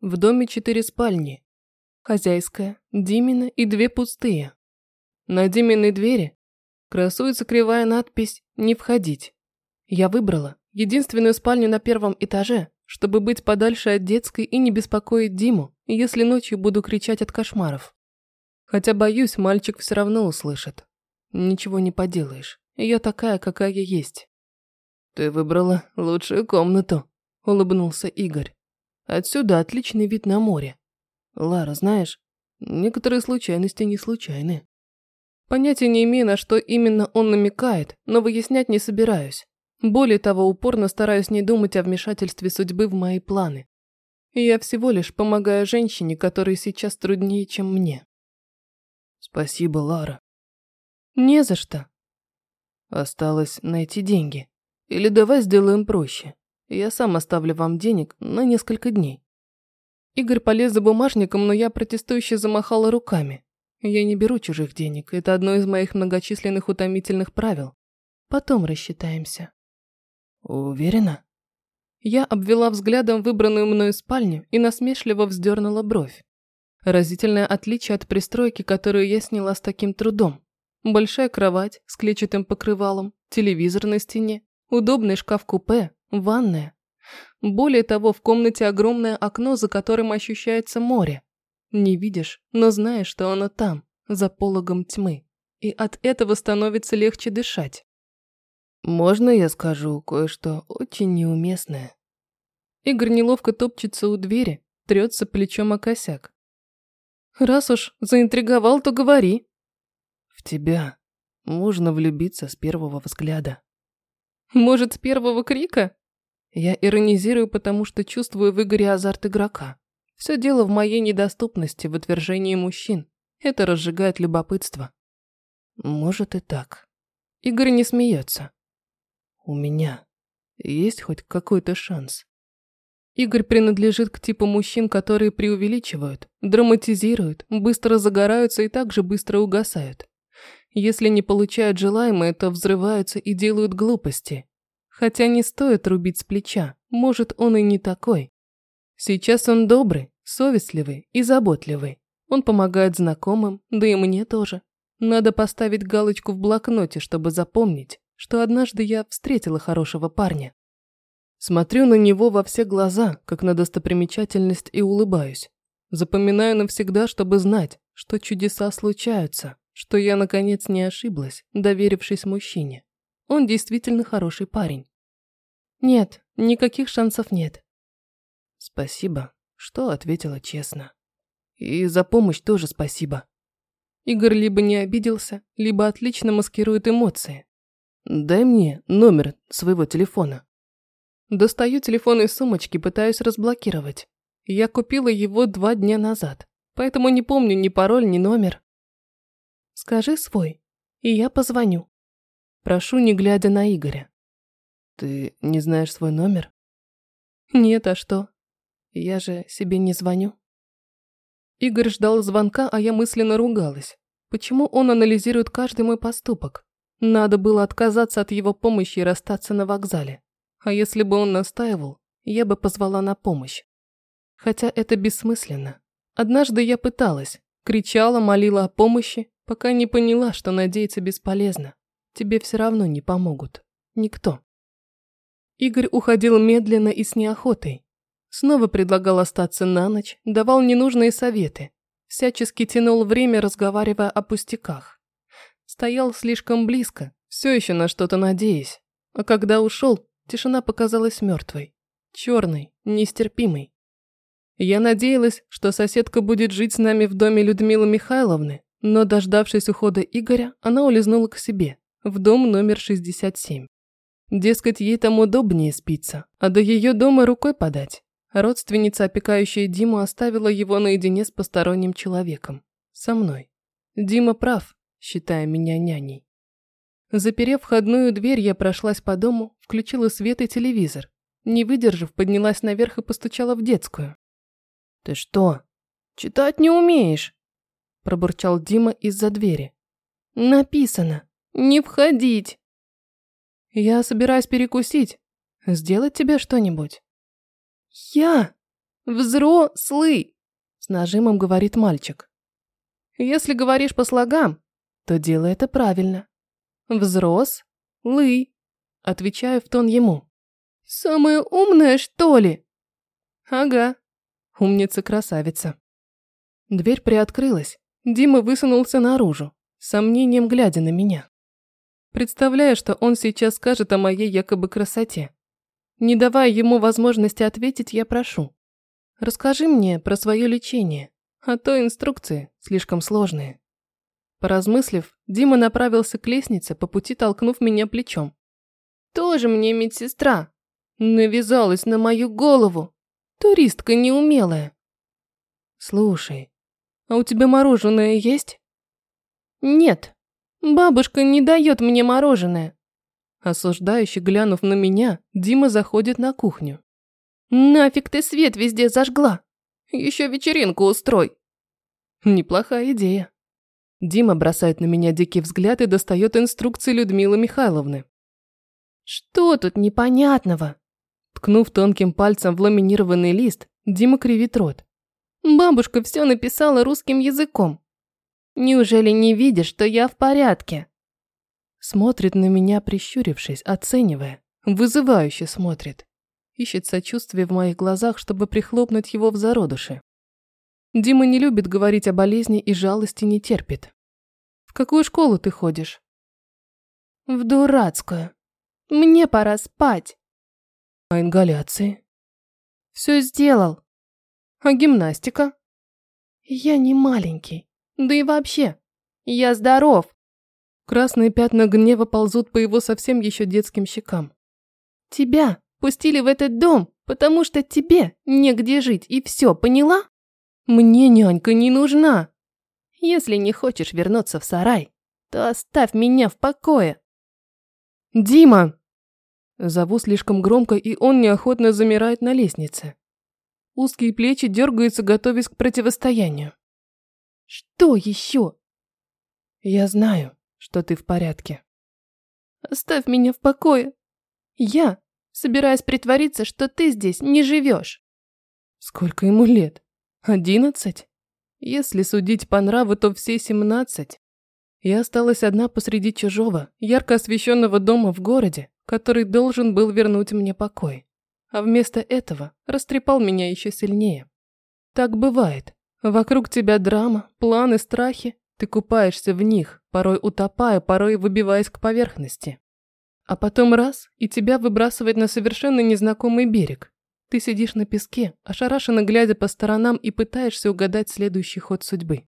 В доме четыре спальни. Хозяйская, Димина и две пустые. На Диминой двери красуется кривая надпись «Не входить». Я выбрала единственную спальню на первом этаже, чтобы быть подальше от детской и не беспокоить Диму, если ночью буду кричать от кошмаров. Хотя, боюсь, мальчик все равно услышит. Ничего не поделаешь. Я такая, какая есть. Ты выбрала лучшую комнату, улыбнулся Игорь. Отсюда отличный вид на море. Лара, знаешь, некоторые случайности не случайны. Понятия не имею, на что именно он намекает, но выяснять не собираюсь. Более того, упорно стараюсь не думать о вмешательстве судьбы в мои планы. Я всего лишь помогаю женщине, которой сейчас труднее, чем мне. Спасибо, Лара. Не за что. Осталось найти деньги. Или давай сделаем проще. Я сам оставлю вам денег на несколько дней. Игорь полез за бумажником, но я протестующе замахала руками. Я не беру чужих денег, это одно из моих многочисленных утомительных правил. Потом рассчитаемся. Уверена? Я обвела взглядом выбранную мною спальню и насмешливо вздернула бровь. Разительное отличие от пристройки, которую я сняла с таким трудом. Большая кровать с клетчатым покрывалом, телевизор на стене, удобный шкаф-купе, ванная. Более того, в комнате огромное окно, за которым ощущается море. Не видишь, но знаешь, что оно там, за пологом тьмы. И от этого становится легче дышать. Можно я скажу кое-что очень неуместное? Игорь неловко топчется у двери, трется плечом о косяк. Раз уж заинтриговал, то говори. В тебя можно влюбиться с первого взгляда. Может, с первого крика? Я иронизирую, потому что чувствую в Игоре азарт игрока. Все дело в моей недоступности в отвержении мужчин. Это разжигает любопытство. Может и так. Игорь не смеется. У меня есть хоть какой-то шанс. Игорь принадлежит к типу мужчин, которые преувеличивают, драматизируют, быстро загораются и также быстро угасают. Если не получают желаемое, то взрываются и делают глупости. Хотя не стоит рубить с плеча, может он и не такой. Сейчас он добрый, совестливый и заботливый. Он помогает знакомым, да и мне тоже. Надо поставить галочку в блокноте, чтобы запомнить, что однажды я встретила хорошего парня. Смотрю на него во все глаза, как на достопримечательность, и улыбаюсь. Запоминаю навсегда, чтобы знать, что чудеса случаются, что я, наконец, не ошиблась, доверившись мужчине. Он действительно хороший парень. Нет, никаких шансов нет. Спасибо, что ответила честно. И за помощь тоже спасибо. Игорь либо не обиделся, либо отлично маскирует эмоции. Дай мне номер своего телефона. Достаю телефон из сумочки, пытаюсь разблокировать. Я купила его два дня назад, поэтому не помню ни пароль, ни номер. Скажи свой, и я позвоню. Прошу, не глядя на Игоря. Ты не знаешь свой номер? Нет, а что? Я же себе не звоню. Игорь ждал звонка, а я мысленно ругалась. Почему он анализирует каждый мой поступок? Надо было отказаться от его помощи и расстаться на вокзале. А если бы он настаивал, я бы позвала на помощь. Хотя это бессмысленно. Однажды я пыталась, кричала, молила о помощи, пока не поняла, что надеяться бесполезно. Тебе все равно не помогут. Никто. Игорь уходил медленно и с неохотой. Снова предлагал остаться на ночь, давал ненужные советы. Всячески тянул время, разговаривая о пустяках. Стоял слишком близко, все еще на что-то надеясь. А когда ушел, тишина показалась мертвой. Черной, нестерпимой. Я надеялась, что соседка будет жить с нами в доме Людмилы Михайловны, но, дождавшись ухода Игоря, она улизнула к себе, в дом номер 67. Дескать, ей там удобнее спится, а до ее дома рукой подать. Родственница, опекающая Диму, оставила его наедине с посторонним человеком. Со мной. Дима прав, считая меня няней. Заперев входную дверь, я прошлась по дому, включила свет и телевизор. Не выдержав, поднялась наверх и постучала в детскую. «Ты что, читать не умеешь?» Пробурчал Дима из-за двери. «Написано. Не входить!» «Я собираюсь перекусить. Сделать тебе что-нибудь?» «Я? Взрослый!» С нажимом говорит мальчик. Если говоришь по слогам, то делай это правильно. Взрослый. Отвечаю в тон ему. Самая умная, что ли? Ага. Умница-красавица. Дверь приоткрылась. Дима высунулся наружу, с сомнением глядя на меня. Представляю, что он сейчас скажет о моей якобы красоте. Не давая ему возможности ответить, я прошу. Расскажи мне про свое лечение а то инструкции слишком сложные. Поразмыслив, Дима направился к лестнице, по пути толкнув меня плечом. «Тоже мне медсестра. Навязалась на мою голову. Туристка неумелая». «Слушай, а у тебя мороженое есть?» «Нет, бабушка не дает мне мороженое». Осуждающе глянув на меня, Дима заходит на кухню. «Нафиг ты свет везде зажгла? Еще вечеринку устрой!» Неплохая идея. Дима бросает на меня дикий взгляд и достает инструкции Людмилы Михайловны. Что тут непонятного? Ткнув тонким пальцем в ламинированный лист, Дима кривит рот. Бабушка все написала русским языком. Неужели не видишь, что я в порядке? Смотрит на меня, прищурившись, оценивая. Вызывающе смотрит. Ищет сочувствие в моих глазах, чтобы прихлопнуть его в зародыши. Дима не любит говорить о болезни и жалости не терпит. В какую школу ты ходишь? В дурацкую. Мне пора спать. А ингаляции? Все сделал. А гимнастика? Я не маленький. Да и вообще, я здоров. Красные пятна гнева ползут по его совсем еще детским щекам. Тебя пустили в этот дом, потому что тебе негде жить, и все, поняла? Мне нянька не нужна. Если не хочешь вернуться в сарай, то оставь меня в покое. Дима! Зову слишком громко, и он неохотно замирает на лестнице. Узкие плечи дергаются, готовясь к противостоянию. Что еще? Я знаю, что ты в порядке. Оставь меня в покое. Я собираюсь притвориться, что ты здесь не живешь. Сколько ему лет? Одиннадцать? Если судить по нраву, то все семнадцать. Я осталась одна посреди чужого, ярко освещенного дома в городе, который должен был вернуть мне покой. А вместо этого растрепал меня еще сильнее. Так бывает. Вокруг тебя драма, планы, страхи. Ты купаешься в них, порой утопая, порой выбиваясь к поверхности. А потом раз, и тебя выбрасывает на совершенно незнакомый берег, ты сидишь на песке, ошарашенно глядя по сторонам и пытаешься угадать следующий ход судьбы.